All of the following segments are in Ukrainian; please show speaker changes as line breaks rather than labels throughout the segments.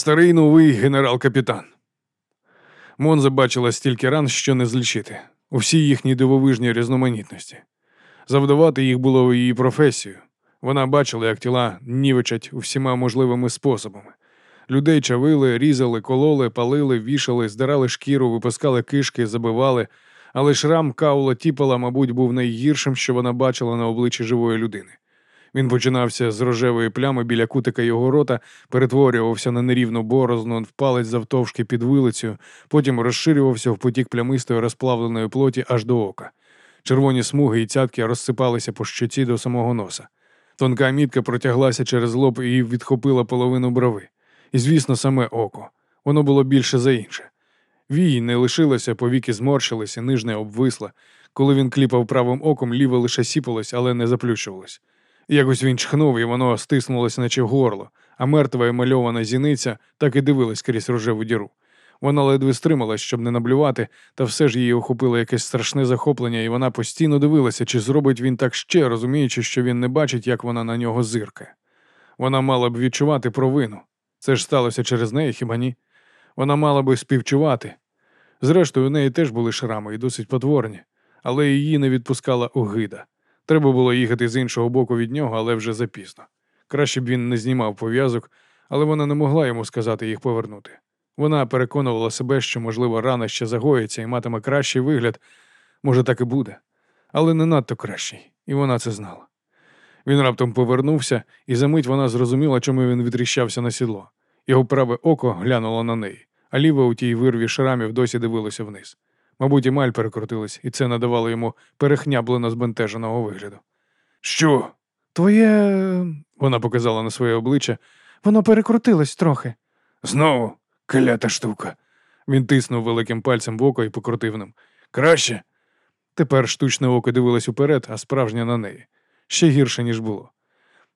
Старий новий генерал-капітан. Монза бачила стільки ран, що не злічити, у всій їхній дивовижній різноманітності. Завдавати їх було її професію. Вона бачила, як тіла нівечать усіма можливими способами. Людей чавили, різали, кололи, палили, вішали, здирали шкіру, випускали кишки, забивали, але шрам Каула Тіпала, мабуть, був найгіршим, що вона бачила на обличчі живої людини. Він починався з рожевої плями біля кутика його рота, перетворювався на нерівну борозну, в палець завтовшки під вилицею, потім розширювався в потік плямистої розплавленої плоті аж до ока. Червоні смуги і цятки розсипалися по щоці до самого носа. Тонка мітка протяглася через лоб і відхопила половину брови. І, звісно, саме око. Воно було більше за інше. Вії не лишилося, повіки зморщилися, нижне обвисла. Коли він кліпав правим оком, ліве лише сіпалось, але не заплющувалось. Якось він чхнув, і воно стиснулося, наче горло, а мертва емальована зіниця так і дивилась крізь рожеву діру. Вона ледве стрималась, щоб не наблювати, та все ж її охопило якесь страшне захоплення, і вона постійно дивилася, чи зробить він так ще, розуміючи, що він не бачить, як вона на нього зиркає. Вона мала б відчувати провину. Це ж сталося через неї, хіба ні? Вона мала би співчувати. Зрештою, у неї теж були шрами і досить потворні, але її не відпускала огида. Треба було їхати з іншого боку від нього, але вже запізно. Краще б він не знімав пов'язок, але вона не могла йому сказати їх повернути. Вона переконувала себе, що, можливо, рана ще загоїться і матиме кращий вигляд, може, так і буде, але не надто кращий, і вона це знала. Він раптом повернувся, і за мить вона зрозуміла, чому він відріщався на сідло. Його праве око глянуло на неї, а ліве у тій вирві шрамів досі дивилося вниз. Мабуть, і маль перекрутилась, і це надавало йому перехняблено збентеженого вигляду. Що?
Твоє.
Вона показала на своє обличчя.
Воно перекрутилось трохи.
Знову клята штука. Він тиснув великим пальцем в око і покрутив ним. Краще. Тепер штучне око дивилось уперед, а справжнє на неї. Ще гірше, ніж було.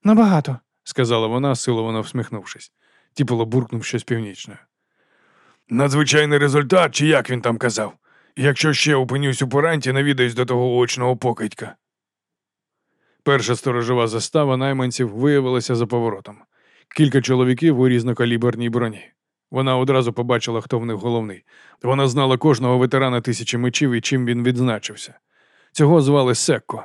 Набагато,
сказала вона, силовано всміхнувшись. Тіпало буркнув щось північне. Надзвичайний результат, чи як він там казав? Якщо ще опинюсь у поранті, навідаюсь до того очного покидька. Перша сторожова застава найманців виявилася за поворотом. Кілька чоловіків у різнокаліберній броні. Вона одразу побачила, хто в них головний. Вона знала кожного ветерана тисячі мечів і чим він відзначився. Цього звали Секко,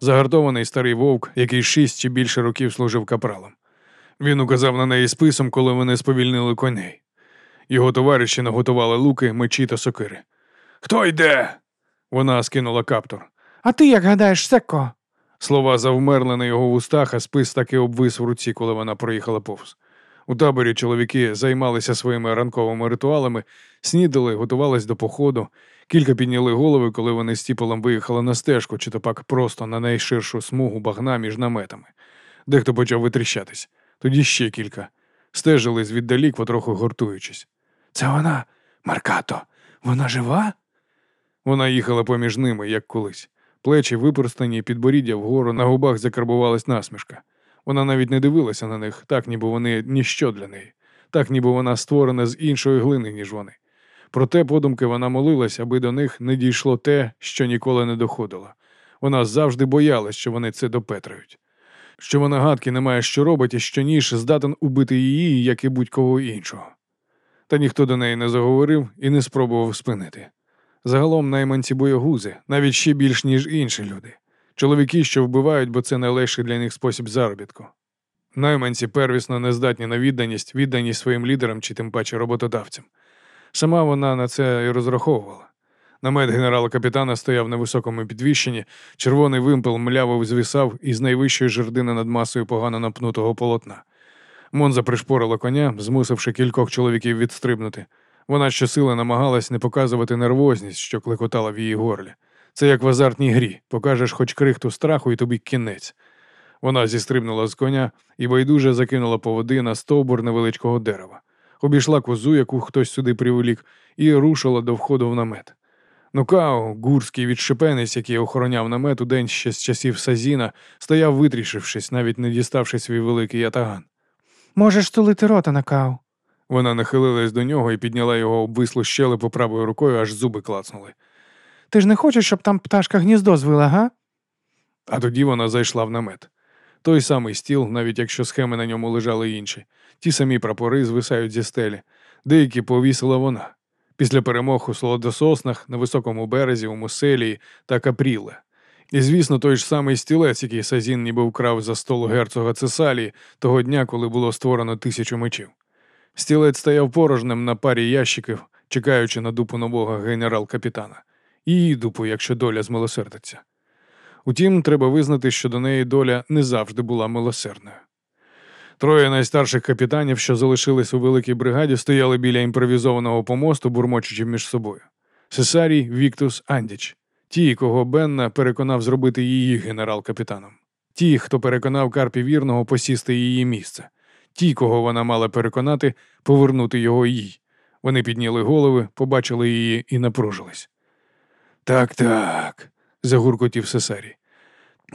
загартований старий вовк, який шість чи більше років служив капралом. Він указав на неї списом, коли вони сповільнили коней. Його товариші наготували луки, мечі та сокири. Хто йде? Вона скинула каптур.
А ти як гадаєш, Секко?
Слова завмерли на його вустах, а спис таки обвис в руці, коли вона проїхала повз. У таборі чоловіки займалися своїми ранковими ритуалами, снідали, готувались до походу. Кілька підняли голови, коли вони з тіполом виїхали на стежку, чи то пак просто на найширшу смугу багна між наметами. Дехто почав витріщатись, тоді ще кілька. Стежили звіддалік, потроху гуртуючись.
Це вона, Маркато, вона жива?
Вона їхала поміж ними, як колись. Плечі випростані, підборіддя вгору, на губах закарбувалась насмішка. Вона навіть не дивилася на них, так ніби вони ніщо для неї, так ніби вона створена з іншої глини, ніж вони. Проте подумки вона молилась, аби до них не дійшло те, що ніколи не доходило. Вона завжди боялась, що вони це допетрають, що вона гадки не має, що робить, і що ніж здатен убити її, як і будь-кого іншого. Та ніхто до неї не заговорив і не спробував спинити. Загалом найманці боягузи, навіть ще більш, ніж інші люди. Чоловіки, що вбивають, бо це найлегший для них спосіб заробітку. Найманці первісно не здатні на відданість, відданість своїм лідерам чи тим паче роботодавцям. Сама вона на це і розраховувала. Намет генерала капітана стояв на високому підвіщенні, червоний вимпел мляво звисав із найвищої жердини над масою погано напнутого полотна. Монза пришпорила коня, змусивши кількох чоловіків відстрибнути. Вона щосили намагалась не показувати нервозність, що клекотала в її горлі. Це як в азартній грі, покажеш хоч крихту страху, і тобі кінець. Вона зістрибнула з коня і байдуже закинула поводи на стовбур невеличкого дерева, обійшла козу, яку хтось сюди привелік, і рушила до входу в намет. Нукао, гурський відшипенець, який охороняв намет у день ще з часів Сазіна, стояв витрішившись, навіть не діставши свій великий ятаган.
Можеш тулити рота Накау.
Вона нахилилась до нього і підняла його обвислу щелепу правою рукою, аж зуби клацнули.
Ти ж не хочеш, щоб там пташка гніздо звила, га?
А тоді вона зайшла в намет. Той самий стіл, навіть якщо схеми на ньому лежали інші, ті самі прапори звисають зі стелі, деякі повісила вона. Після перемог у Солодососнах, на високому березі, у Муселії та Капріле. І, звісно, той ж самий стілець, який Сазін ніби вкрав за столу герцога Цесалії того дня, коли було створено тисячу мечів. Стілець стояв порожнем на парі ящиків, чекаючи на дупу нового генерал-капітана. Її дупу, якщо доля змилосердиться. Утім, треба визнати, що до неї доля не завжди була милосердною. Троє найстарших капітанів, що залишились у великій бригаді, стояли біля імпровізованого помосту, бурмочучи між собою. Сесарій, Віктус, Андіч. Ті, кого Бенна переконав зробити її генерал-капітаном. Ті, хто переконав Карпі вірного посісти її місце. Ті, кого вона мала переконати, повернути його їй. Вони підняли голови, побачили її і напружились. Так, так, загуркотів Сесарій.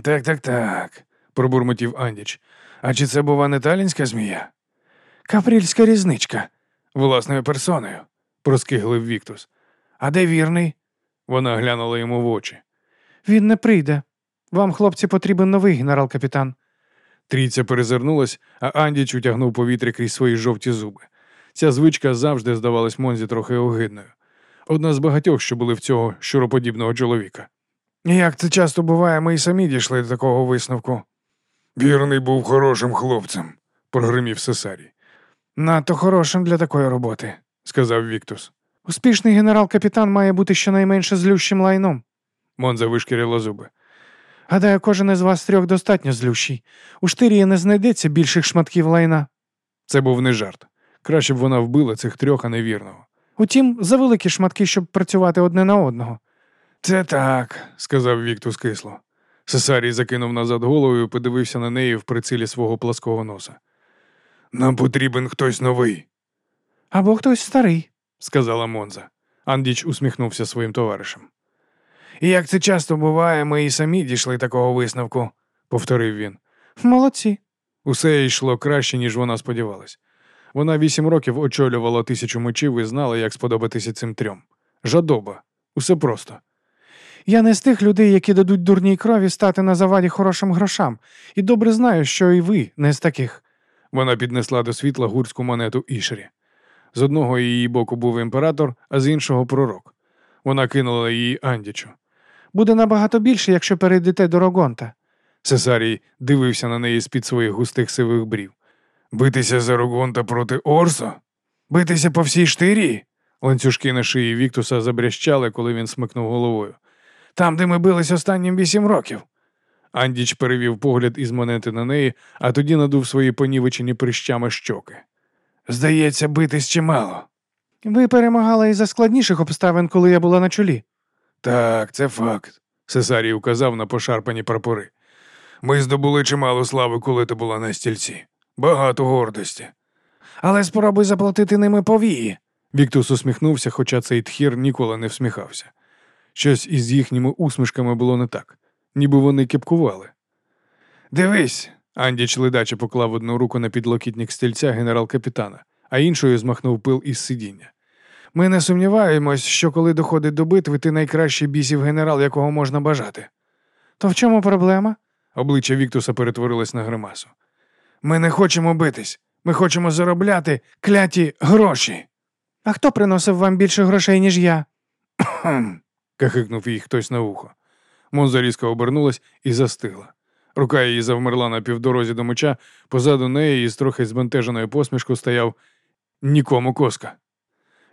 Так, так, так, пробурмотів Андіч. А чи це бува не талінська змія? Капрільська різничка, власною персоною, проскиглив Віктус. А де вірний? Вона глянула йому в очі.
Він не прийде. Вам, хлопці, потрібен новий генерал-капітан.
Трійця перезирнулась, а Андіч утягнув повітря крізь свої жовті зуби. Ця звичка завжди здавалась Монзі трохи огидною. Одна з багатьох, що були в цього щуроподібного чоловіка.
Як це часто буває, ми й самі дійшли до такого висновку.
Вірний був хорошим хлопцем, прогримів Сесарій,
Надто хорошим для такої роботи.
сказав Віктус.
Успішний генерал-капітан має бути щонайменше злющим лайном.
Монза вишкірила зуби.
Гадаю, кожен із вас трьох достатньо злющий. У штирії не знайдеться більших шматків лайна.
Це був не жарт. Краще б вона вбила цих трьох, а не вірного.
Утім, за великі шматки, щоб працювати одне на одного.
Це так.
сказав Віктус кисло. Сесарій закинув назад голову і подивився на неї в прицілі свого плаского носа. Нам потрібен хтось новий,
Або хтось старий.
сказала Монза. Андіч усміхнувся своїм товаришем.
І як це часто буває, ми і самі дійшли такого висновку.
Повторив він.
Молодці.
Усе йшло краще, ніж вона сподівалась. Вона вісім років очолювала тисячу мечів і знала, як сподобатися цим трьом. Жадоба. Усе просто.
Я не з тих людей, які дадуть дурній крові стати на заваді хорошим грошам, і добре знаю, що і ви не з таких.
Вона піднесла до світла гурську монету Ішері. З одного її боку був імператор, а з іншого пророк. Вона кинула її Андічу.
Буде набагато більше, якщо перейдете до Рогонта.
Цесарій дивився на неї з-під своїх густих сивих брів. Битися за Рогонта проти Орсо?
Битися по всій штирі?
Ланцюжки на шиї Віктуса забрящали, коли він смикнув головою.
Там, де ми бились останнім вісім років.
Андіч перевів погляд із монети на неї, а тоді надув свої понівечені прищами щоки.
Здається, битись чимало.
Ви перемагали і за складніших обставин, коли я була на чолі.
Так, це факт, Цесарій указав на пошарпані прапори. Ми здобули чимало слави, коли ти була на стільці. Багато гордості.
Але спробуй заплатити ними повії.
Віктус усміхнувся, хоча цей тхір ніколи не всміхався. Щось із їхніми усмішками було не так, ніби вони кепкували.
Дивись,
Андіч ледаче поклав одну руку на підлокітник стільця генерал-капітана, а іншою змахнув пил із сидіння.
Ми не сумніваємось, що коли доходить до битви, ти найкращий бісів генерал, якого можна бажати.
То в чому проблема?
Обличчя Віктуса перетворилось на гримасу.
Ми не хочемо битись. Ми хочемо заробляти кляті гроші.
А хто приносив вам більше грошей, ніж я?
Кахикнув їй хтось на вухо. Монза різко обернулась і застигла. Рука її завмерла на півдорозі до меча, позаду неї із трохи збентеженою посмішкою стояв нікому коска.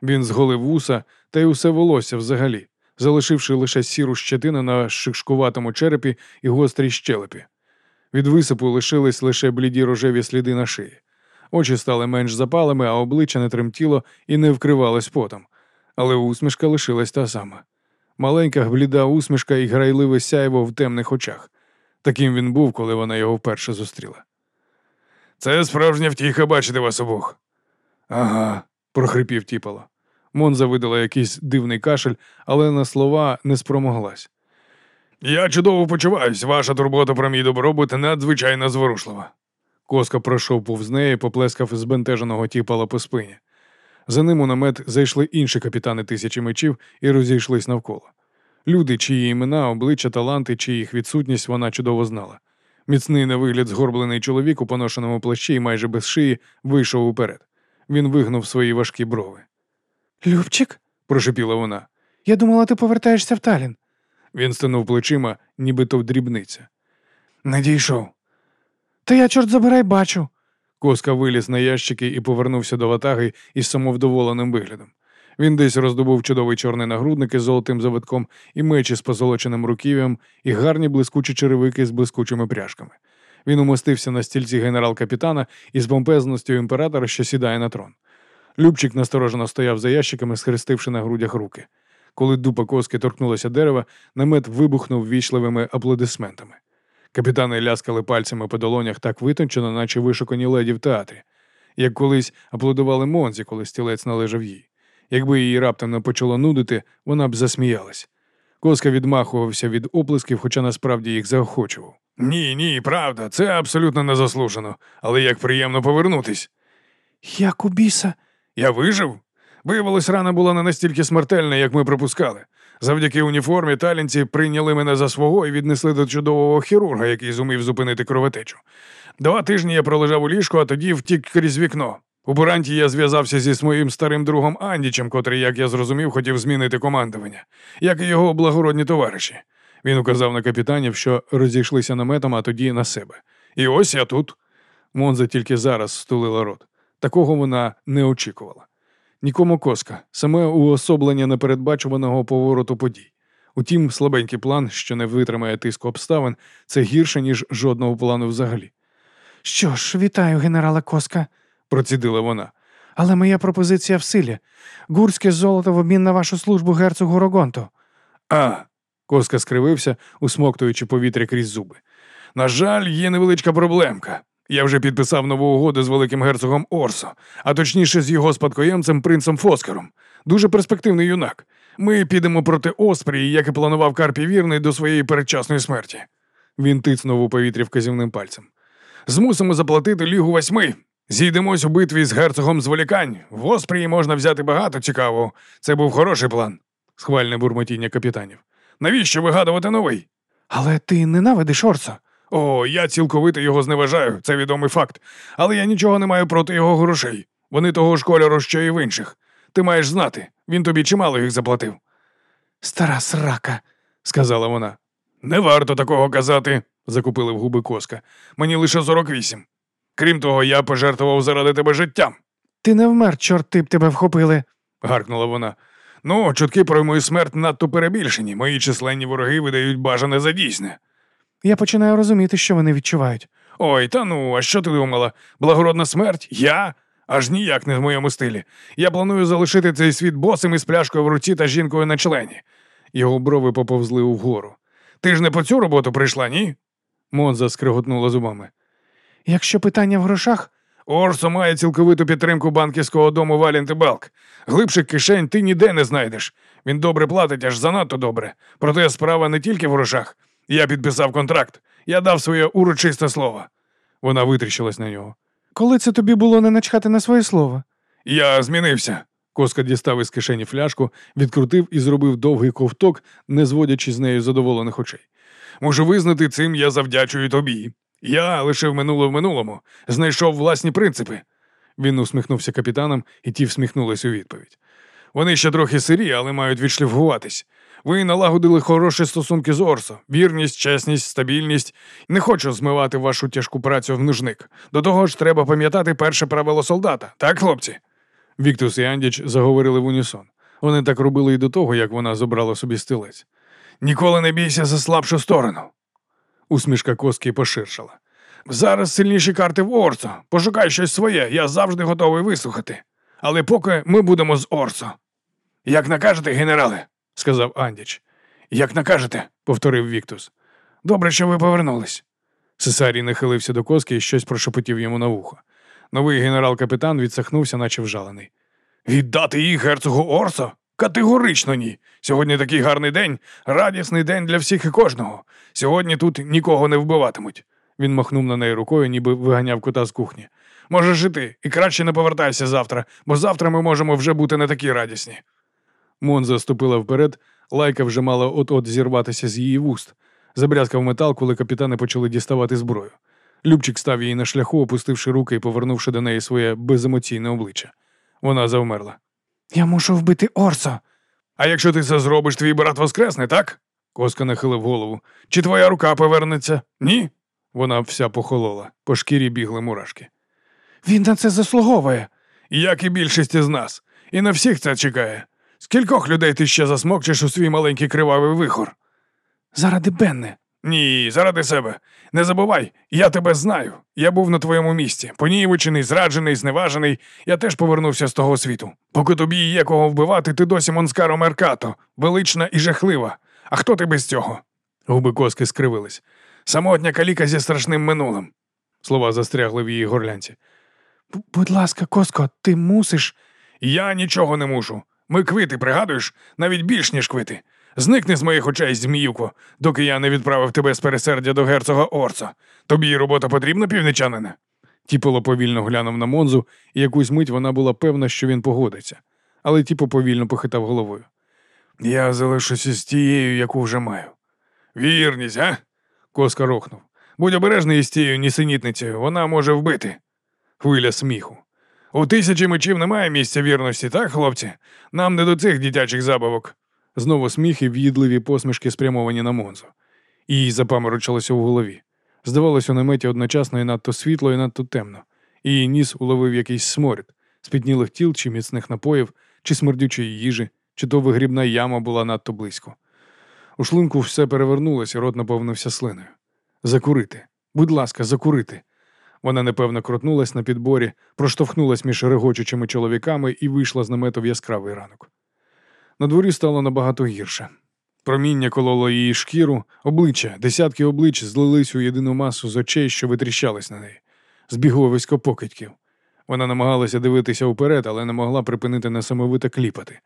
Він зголив вуса та й усе волосся взагалі, залишивши лише сіру щетину на шишкуватому черепі і гострій щелепі. Від висипу лишились лише бліді рожеві сліди на шиї. Очі стали менш запалими, а обличчя не тремтіло і не вкривалось потом. Але усмішка лишилась та сама. Маленька бліда усмішка і грайливе сяйво в темних очах. Таким він був, коли вона його вперше зустріла. Це справжня втіха бачити вас обох. Ага, прохрипів тіпало. Монза видала якийсь дивний кашель, але на слова не спромоглась. Я чудово почуваюсь, ваша турбота про мій добробут надзвичайно зворушлива. Коска пройшов повз неї, поплескав збентеженого тіпала по спині. За ним у намет зайшли інші капітани тисячі мечів і розійшлись навколо. Люди, чиї імена, обличчя, таланти, чи їх відсутність вона чудово знала. Міцний на вигляд згорблений чоловік у поношеному плащі і майже без шиї вийшов уперед. Він вигнув свої важкі брови.
Любчик,
Прошепіла вона.
я думала, ти повертаєшся в Талін.
Він стинув плечима, нібито в дрібниця. Надійшов.
Та я, чорт забирай, бачу.
Коска виліз на ящики і повернувся до ватаги із самовдоволеним виглядом. Він десь роздобув чудовий чорний нагрудник із золотим завитком і мечі з позолоченим руків'ям, і гарні блискучі черевики з блискучими пряжками. Він умостився на стільці генерал-капітана із помпезністю імператора, що сідає на трон. Любчик насторожено стояв за ящиками, схрестивши на грудях руки. Коли дупа коски торкнулася дерева, намет вибухнув вічливими аплодисментами. Капітани ляскали пальцями по долонях так витончено, наче вишукані леді в театрі, як колись аплодували Монзі, коли стілець належав їй. Якби її раптом не почало нудити, вона б засміялась. Коска відмахувався від оплесків, хоча насправді їх заохочував. Ні, ні, правда, це абсолютно незаслужено, але як приємно повернутись.
Як у біса.
Я вижив? Виявилось, рана була не настільки смертельна, як ми припускали. Завдяки уніформі талінці прийняли мене за свого і віднесли до чудового хірурга, який зумів зупинити кровотечу. Два тижні я пролежав у ліжку, а тоді втік крізь вікно. У Буранті я зв'язався зі своїм старим другом Андічем, котрий, як я зрозумів, хотів змінити командування, як і його благородні товариші. Він указав на капітанів, що розійшлися наметом, а тоді на себе. І ось я тут. Монза тільки зараз стулила рот. Такого вона не очікувала. Нікому коска, саме уособлення непередбачуваного повороту подій. Утім, слабенький план, що не витримає тиску обставин, це гірше, ніж жодного плану взагалі,
Що ж, вітаю, генерала Коска.
Процідила вона.
Але моя пропозиція в силі. Гурське золото в обмін на вашу службу герцогу Рогонту.
А. Коска скривився, усмоктуючи повітря крізь зуби. На жаль, є невеличка проблемка. Я вже підписав нову угоду з великим герцогом Орсо, а точніше з його спадкоємцем принцем Фоскаром. Дуже перспективний юнак. Ми підемо проти Оспрії, як і планував Карпі вірний до своєї передчасної смерті. Він тицнув у повітрі вказівним пальцем. Змусимо заплатити лігу восьми. Зійдемось у битві з герцогом зволікань. В Оспрії можна взяти багато цікавого. Це був хороший план. Схвальне бурмотіння капітанів. Навіщо вигадувати новий?
Але ти ненавидиш Орсо.
О, я цілковито його зневажаю, це відомий факт. Але я нічого не маю проти його грошей. Вони того ж кольору, що і в інших. Ти маєш знати, він тобі чимало їх заплатив,
Стара срака.
сказала вона. Не варто такого казати, закупили в губи коска. Мені лише 48. Крім того, я пожертвував заради тебе життям,
Ти не вмер, чорти б тебе вхопили.
гаркнула вона. Ну, чутки про мою смерть надто перебільшені. Мої численні вороги видають бажане за дійсне.
Я починаю розуміти, що вони відчувають.
Ой, та ну, а що ти думала? Благородна смерть? Я? Аж ніяк не в моєму стилі. Я планую залишити цей світ босим із пляшкою в руці та жінкою на члені. Його брови поповзли вгору. Ти ж не по цю роботу прийшла, ні? Монза скриготнула зубами.
Якщо питання в грошах,
Орсо має цілковиту підтримку банківського дому Валінти Балк. Глибших кишень ти ніде не знайдеш. Він добре платить, аж занадто добре. Проте справа не тільки в грошах. Я підписав контракт. Я дав своє урочисте слово. Вона витріщилась на нього.
коли це тобі було не начхати на своє слово?
Я змінився. Коска дістав із кишені фляжку, відкрутив і зробив довгий ковток, не зводячи з нею задоволених очей. Можу визнати, цим я завдячую тобі. Я лишив минуле в минулому, знайшов власні принципи. Він усміхнувся капітанам, і ті всміхнулись у відповідь. Вони ще трохи сирі, але мають відшліфгуватись. Ви налагодили хороші стосунки з Орсо, вірність, чесність, стабільність. Не хочу змивати вашу тяжку працю в нужник. До того ж, треба пам'ятати перше правило солдата, так, хлопці? Віктус і Андіч заговорили в унісон. Вони так робили і до того, як вона забрала собі стилець. Ніколи не бійся за слабшу сторону. Усмішка коски поширшала. Зараз сильніші карти в Орсо. Пошукай щось своє, я завжди готовий вислухати. Але поки ми будемо з Орсо. Як накажете, генерале, сказав Андіч. Як накажете, повторив Віктус. Добре, що ви повернулись. Сесарій нахилився до коски і щось прошепотів йому на вухо. Новий генерал-капітан відсахнувся, наче вжалений. Віддати їх герцогу Орсо? Категорично ні. Сьогодні такий гарний день, радісний день для всіх і кожного. Сьогодні тут нікого не вбиватимуть. Він махнув на неї рукою, ніби виганяв кота з кухні. Можеш іти, і краще не повертайся завтра, бо завтра ми можемо вже бути не такі радісні. Монза ступила вперед, лайка вже мала от-от зірватися з її вуст. Забрязкав метал, коли капітани почали діставати зброю. Любчик став її на шляху, опустивши руки і повернувши до неї своє беземоційне обличчя. Вона завмерла.
Я мушу вбити Орсо.
А якщо ти це зробиш, твій брат воскресне, так? Коска нахилив голову. Чи твоя рука повернеться? Ні? Вона вся похолола, по шкірі бігли мурашки.
Він на це заслуговує.
Як і більшість із нас. І на всіх це чекає. Скількох людей ти ще засмокчеш у свій маленький кривавий вихор?
Заради Бенне.
Ні, заради себе. Не забувай, я тебе знаю. Я був на твоєму місці. Понівечений, зраджений, зневажений. Я теж повернувся з того світу. Поки тобі є кого вбивати, ти досі Монскаро Меркато, велична і жахлива. А хто ти без цього? Губи коски скривились. Самотня каліка зі страшним минулим. Слова застрягли в її горлянці.
Будь ласка, Коско, ти мусиш.
Я нічого не мушу. Ми квити, пригадуєш, навіть більш ніж квити. Зникни з моїх очей, зміюко, доки я не відправив тебе з пересердя до герцога Орца. Тобі робота потрібна, півничанине? Тіполо повільно глянув на Монзу, і якусь мить вона була певна, що він погодиться. Але Тіпо повільно похитав головою. Я залишуся з тією, яку вже маю. Вірність, га? Коска рохнув. Будь обережний із тією нісенітницею, вона може вбити. Хвиля сміху. У тисячі мечів немає місця вірності, так, хлопці? Нам не до цих дитячих забавок. Знову сміх і в'їдливі посмішки спрямовані на Монзу. Їй запаморочилося у голові. Здавалося, у наметі одночасно і надто світло, і надто темно. Її ніс уловив якийсь сморід, спітнілих тіл чи міцних напоїв, чи смердючої їжі, чи то вигрібна яма була надто близько. У шлунку все перевернулося, рот наповнився слиною. Закурити. Будь ласка, закурити. Вона непевно крутнулась на підборі, проштовхнулась між регочучими чоловіками і вийшла з намету в яскравий ранок. На дворі стало набагато гірше. Проміння кололо її шкіру, обличчя, десятки облич злились у єдину масу з очей, що витріщались на неї, збіговисько покидьків. Вона намагалася дивитися вперед, але не могла припинити несамовито кліпати.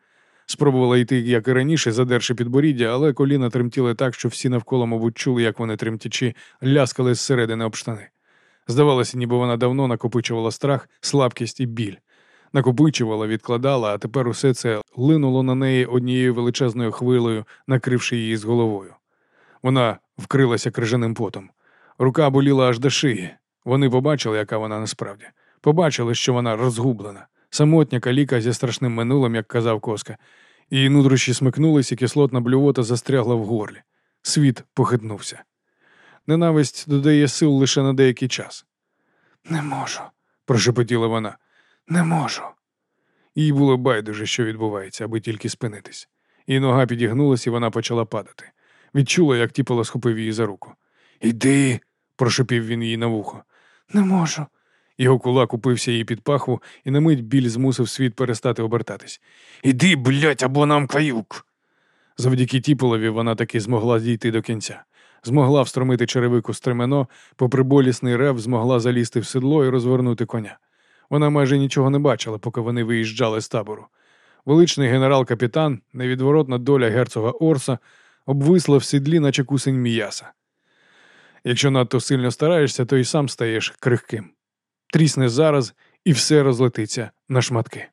Спробувала йти, як і раніше, задерши підборіддя, але коліна тремтіли так, що всі навколо, мабуть, чули, як вони тремтячи, ляскали зсередини об штани. Здавалося, ніби вона давно накопичувала страх, слабкість і біль. Накопичувала, відкладала, а тепер усе це линуло на неї однією величезною хвилею, накривши її з головою. Вона вкрилася крижаним потом. Рука боліла аж до шиї. Вони побачили, яка вона насправді. Побачили, що вона розгублена, самотня каліка зі страшним минулим, як казав Коска. Її нутрощі смикнулись, і кислотна блювота застрягла в горлі. Світ похитнувся. Ненависть додає сил лише на деякий час.
Не можу,
Прошепотіла вона.
Не можу.
Їй було байдуже, що відбувається, аби тільки спинитись. Її нога підігнулась, і вона почала падати. Відчула, як тіпало схопив її за руку. Іди, прошепів він їй на вухо.
Не можу.
Його кулак упився їй під пахву, і на мить біль змусив світ перестати обертатись. Іди, блядь, або нам каюк. Завдяки Тіполові вона таки змогла дійти до кінця. Змогла встромити черевику стремено, попри болісний рев, змогла залізти в седло і розвернути коня. Вона майже нічого не бачила, поки вони виїжджали з табору. Величний генерал-капітан, невідворотна доля герцога Орса, обвисла в сідлі, наче кусень м'яса. Якщо надто сильно стараєшся, то й сам стаєш крихким. Трісне зараз, і все розлетиться на шматки.